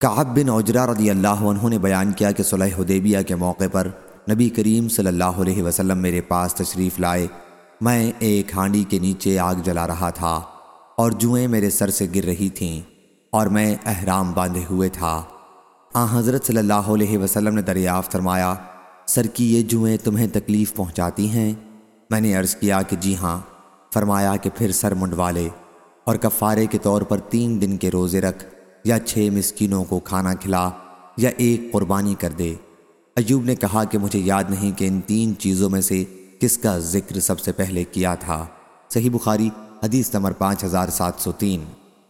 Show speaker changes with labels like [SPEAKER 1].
[SPEAKER 1] کعب بن عجرہ رضی اللہ عنہ نے بیان کیا کہ صلح حدیبیہ کے موقع پر نبی کریم صلی اللہ علیہ وسلم میرے پاس تشریف لائے۔ میں ایک ہانڈی کے نیچے آگ جلا رہا تھا اور جوئیں میرے سر سے گر رہی تھیں اور میں احرام باندھے ہوئے تھا۔ آ، حضرت صلی اللہ علیہ وسلم نے دریافت فرمایا، سر کی یہ جوئیں تمہیں تکلیف پہنچاتی ہیں؟ میں نے عرض کیا کہ جی ہاں۔ فرمایا کہ پھر سر منڈوالے اور کفارے کے طور پر تین دن کے روزے رکھ۔ یا چھ مسکینوں کو کھانا کھلا یا ایک قربانی کر دے۔ ایوب نے کہا کہ مجھے یاد نہیں کہ ان تین چیزوں میں سے کس کا ذکر سب سے پہلے کیا تھا۔ صحیح بخاری، حدیث نمبر پانچ ہزار سات سو تین۔